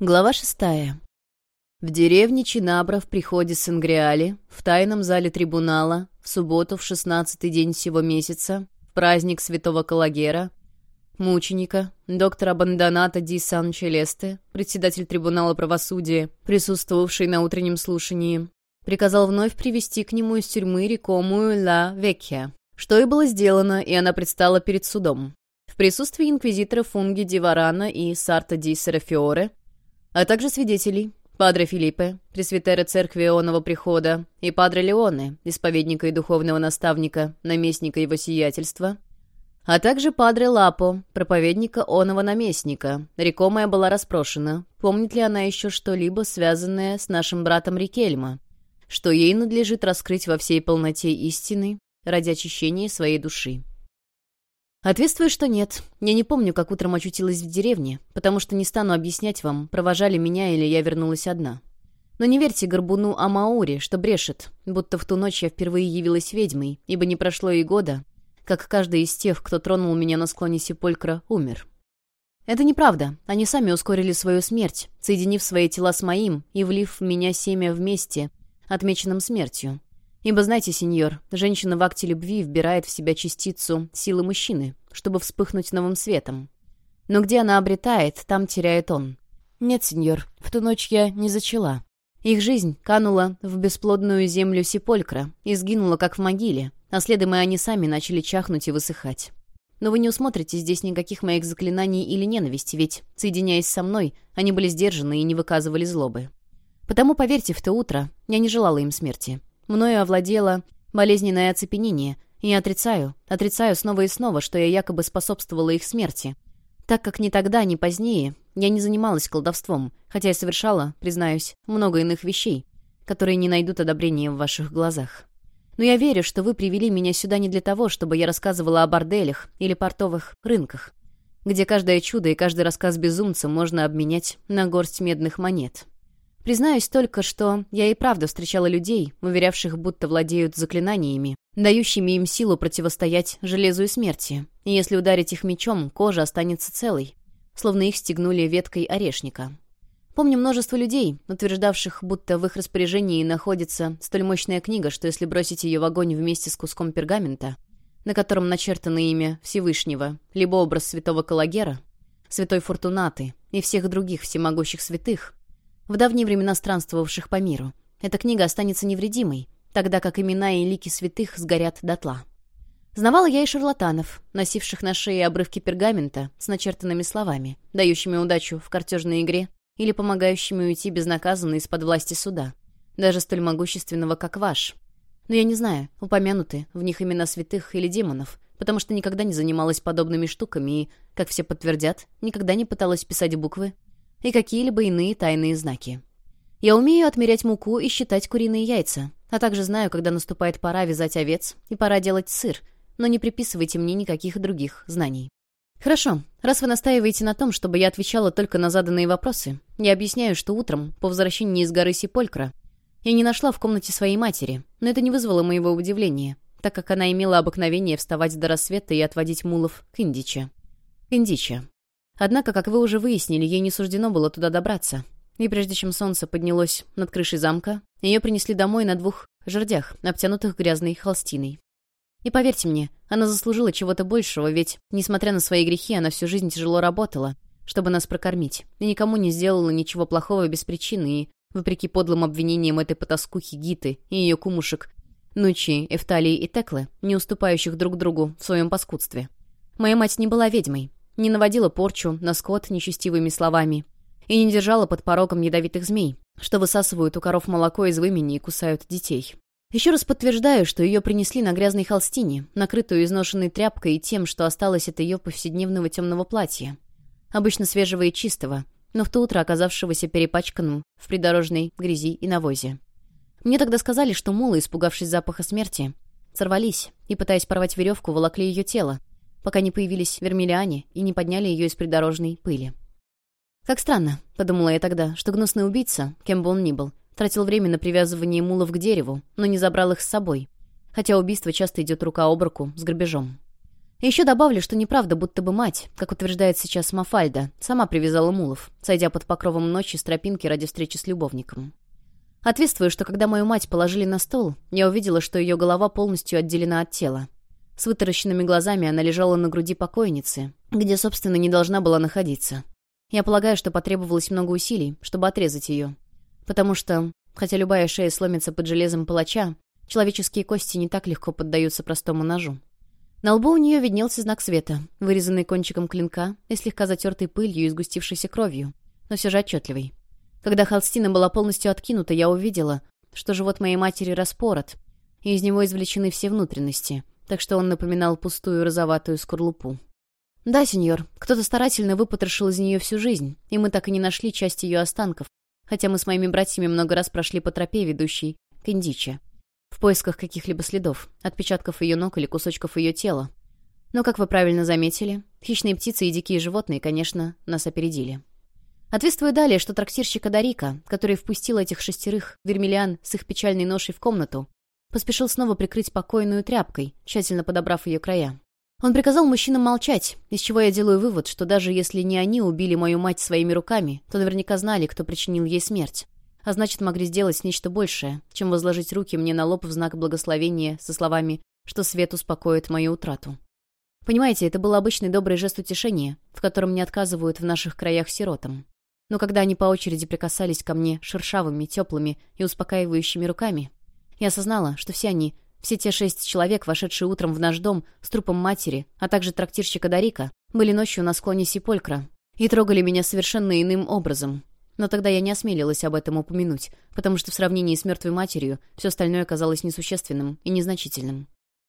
Глава шестая. В деревне Чинабра в приходе Сангриали, в тайном зале трибунала, в субботу в шестнадцатый день всего месяца, в праздник святого Калагера, мученика, доктора Бандоната Ди Сан-Челесте, председатель трибунала правосудия, присутствовавший на утреннем слушании, приказал вновь привести к нему из тюрьмы рекомую Ла Векхия, что и было сделано, и она предстала перед судом. В присутствии инквизитора Фунги Ди Варана и Сарта Ди Серафиоре а также свидетелей Падре Филиппе, пресвитера церкви Ионова прихода, и Падре Леоне, исповедника и духовного наставника, наместника его сиятельства, а также Падре Лапо, проповедника Онова наместника. Рекомая была распрошена, помнит ли она еще что-либо, связанное с нашим братом Рикельма, что ей надлежит раскрыть во всей полноте истины ради очищения своей души. Ответствую, что нет. Я не помню, как утром очутилась в деревне, потому что не стану объяснять вам, провожали меня или я вернулась одна. Но не верьте горбуну Амаури, что брешет, будто в ту ночь я впервые явилась ведьмой, ибо не прошло и года, как каждый из тех, кто тронул меня на склоне Сепулькра, умер. Это неправда. Они сами ускорили свою смерть, соединив свои тела с моим и влив в меня семя вместе, отмеченным смертью. Ибо знаете, сеньор, женщина в акте любви вбирает в себя частицу силы мужчины, чтобы вспыхнуть новым светом. Но где она обретает, там теряет он. Нет, сеньор, в ту ночь я не зачала. Их жизнь канула в бесплодную землю Сеполькра и сгинула, как в могиле, а следом и они сами начали чахнуть и высыхать. Но вы не усмотрите здесь никаких моих заклинаний или ненависти, ведь, соединяясь со мной, они были сдержаны и не выказывали злобы. Потому, поверьте, в то утро я не желала им смерти. Мною овладело болезненное оцепенение, и отрицаю, отрицаю снова и снова, что я якобы способствовала их смерти. Так как ни тогда, ни позднее я не занималась колдовством, хотя и совершала, признаюсь, много иных вещей, которые не найдут одобрения в ваших глазах. Но я верю, что вы привели меня сюда не для того, чтобы я рассказывала о борделях или портовых рынках, где каждое чудо и каждый рассказ безумца можно обменять на горсть медных монет. Признаюсь только, что я и правда встречала людей, уверявших, будто владеют заклинаниями, дающими им силу противостоять железу и смерти. И если ударить их мечом, кожа останется целой, словно их стегнули веткой орешника. Помню множество людей, утверждавших, будто в их распоряжении находится столь мощная книга, что если бросить ее в огонь вместе с куском пергамента, на котором начертано имя Всевышнего, либо образ святого Калагера, святой Фортунаты и всех других всемогущих святых, в давние времена странствовавших по миру. Эта книга останется невредимой, тогда как имена и лики святых сгорят дотла. Знавала я и шарлатанов, носивших на шее обрывки пергамента с начертанными словами, дающими удачу в картежной игре или помогающими уйти безнаказанно из-под власти суда, даже столь могущественного, как ваш. Но я не знаю, упомянуты в них имена святых или демонов, потому что никогда не занималась подобными штуками и, как все подтвердят, никогда не пыталась писать буквы и какие-либо иные тайные знаки. Я умею отмерять муку и считать куриные яйца, а также знаю, когда наступает пора вязать овец и пора делать сыр, но не приписывайте мне никаких других знаний. Хорошо, раз вы настаиваете на том, чтобы я отвечала только на заданные вопросы, я объясняю, что утром, по возвращении из горы Сиполькра, я не нашла в комнате своей матери, но это не вызвало моего удивления, так как она имела обыкновение вставать до рассвета и отводить мулов к Индиче. Индича. Однако, как вы уже выяснили, ей не суждено было туда добраться. И прежде чем солнце поднялось над крышей замка, ее принесли домой на двух жердях, обтянутых грязной холстиной. И поверьте мне, она заслужила чего-то большего, ведь, несмотря на свои грехи, она всю жизнь тяжело работала, чтобы нас прокормить, и никому не сделала ничего плохого без причины, и, вопреки подлым обвинениям этой потаскухи Гиты и ее кумушек, Нучи, Эфталии и Теклы, не уступающих друг другу в своем паскудстве. Моя мать не была ведьмой, не наводила порчу на скот нечестивыми словами и не держала под порогом ядовитых змей, что высасывают у коров молоко из вымени и кусают детей. Еще раз подтверждаю, что ее принесли на грязной холстине, накрытую изношенной тряпкой и тем, что осталось от ее повседневного темного платья. Обычно свежего и чистого, но в то утро оказавшегося перепачканным в придорожной грязи и навозе. Мне тогда сказали, что мулы, испугавшись запаха смерти, сорвались и, пытаясь порвать веревку, волокли ее тело, пока не появились вермиллиане и не подняли ее из придорожной пыли. «Как странно», — подумала я тогда, что гнусный убийца, кем бы он ни был, тратил время на привязывание мулов к дереву, но не забрал их с собой, хотя убийство часто идет рука об руку с грабежом. еще добавлю, что неправда, будто бы мать, как утверждает сейчас Мафальда, сама привязала мулов, сойдя под покровом ночи с тропинки ради встречи с любовником. Ответствую, что когда мою мать положили на стол, я увидела, что ее голова полностью отделена от тела. С вытаращенными глазами она лежала на груди покойницы, где, собственно, не должна была находиться. Я полагаю, что потребовалось много усилий, чтобы отрезать ее. Потому что, хотя любая шея сломится под железом палача, человеческие кости не так легко поддаются простому ножу. На лбу у нее виднелся знак света, вырезанный кончиком клинка и слегка затертый пылью и сгустившейся кровью, но все же отчетливый. Когда холстина была полностью откинута, я увидела, что живот моей матери распорот, и из него извлечены все внутренности, так что он напоминал пустую розоватую скорлупу. «Да, сеньор, кто-то старательно выпотрошил из нее всю жизнь, и мы так и не нашли часть ее останков, хотя мы с моими братьями много раз прошли по тропе, ведущей к Индиче в поисках каких-либо следов, отпечатков ее ног или кусочков ее тела. Но, как вы правильно заметили, хищные птицы и дикие животные, конечно, нас опередили. Ответствую далее, что трактирщик Адарика, который впустил этих шестерых вермиллиан с их печальной ношей в комнату, поспешил снова прикрыть покойную тряпкой, тщательно подобрав ее края. Он приказал мужчинам молчать, из чего я делаю вывод, что даже если не они убили мою мать своими руками, то наверняка знали, кто причинил ей смерть а значит, могли сделать нечто большее, чем возложить руки мне на лоб в знак благословения со словами что свет успокоит мою утрату. Понимаете, это был обычный добрый жест утешения, в котором не отказывают в наших краях сиротам. Но когда они по очереди прикасались ко мне шершавыми, теплыми и успокаивающими руками, я осознала, что все они, все те шесть человек, вошедшие утром в наш дом с трупом матери, а также трактирщика Дарика, были ночью на склоне Сиполькра и трогали меня совершенно иным образом, но тогда я не осмелилась об этом упомянуть, потому что в сравнении с мертвой матерью все остальное казалось несущественным и незначительным.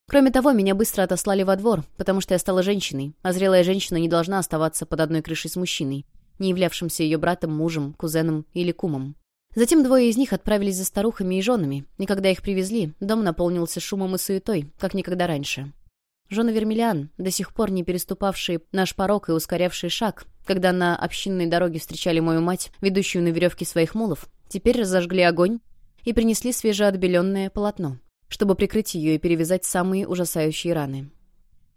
Кроме того, меня быстро отослали во двор, потому что я стала женщиной, а зрелая женщина не должна оставаться под одной крышей с мужчиной, не являвшимся ее братом, мужем, кузеном или кумом. Затем двое из них отправились за старухами и женами, и когда их привезли, дом наполнился шумом и суетой, как никогда раньше. Жены Вермиллиан, до сих пор не переступавшие наш порог и ускорявшие шаг, когда на общинной дороге встречали мою мать, ведущую на веревке своих мулов, теперь разожгли огонь и принесли свежеотбеленное полотно, чтобы прикрыть ее и перевязать самые ужасающие раны.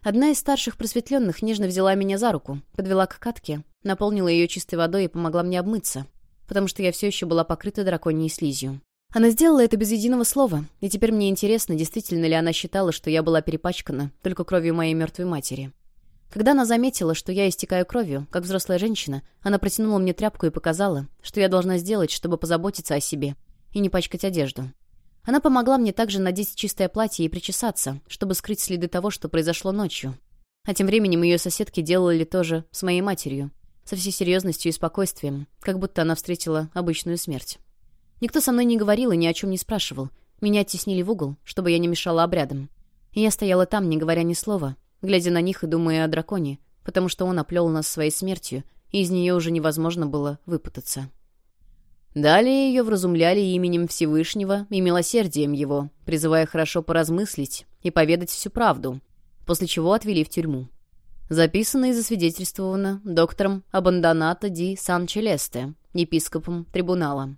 Одна из старших просветленных нежно взяла меня за руку, подвела к катке, наполнила ее чистой водой и помогла мне обмыться, потому что я все еще была покрыта драконьей слизью. Она сделала это без единого слова, и теперь мне интересно, действительно ли она считала, что я была перепачкана только кровью моей мертвой матери. Когда она заметила, что я истекаю кровью, как взрослая женщина, она протянула мне тряпку и показала, что я должна сделать, чтобы позаботиться о себе и не пачкать одежду. Она помогла мне также надеть чистое платье и причесаться, чтобы скрыть следы того, что произошло ночью. А тем временем ее соседки делали то же с моей матерью, со всей серьезностью и спокойствием, как будто она встретила обычную смерть. Никто со мной не говорил и ни о чем не спрашивал. Меня оттеснили в угол, чтобы я не мешала обрядам. И я стояла там, не говоря ни слова, глядя на них и думая о драконе, потому что он оплел нас своей смертью, и из нее уже невозможно было выпутаться. Далее ее вразумляли именем Всевышнего и милосердием его, призывая хорошо поразмыслить и поведать всю правду, после чего отвели в тюрьму. Записано и засвидетельствовано доктором Абандоната ди Сан-Челесте, епископом трибунала.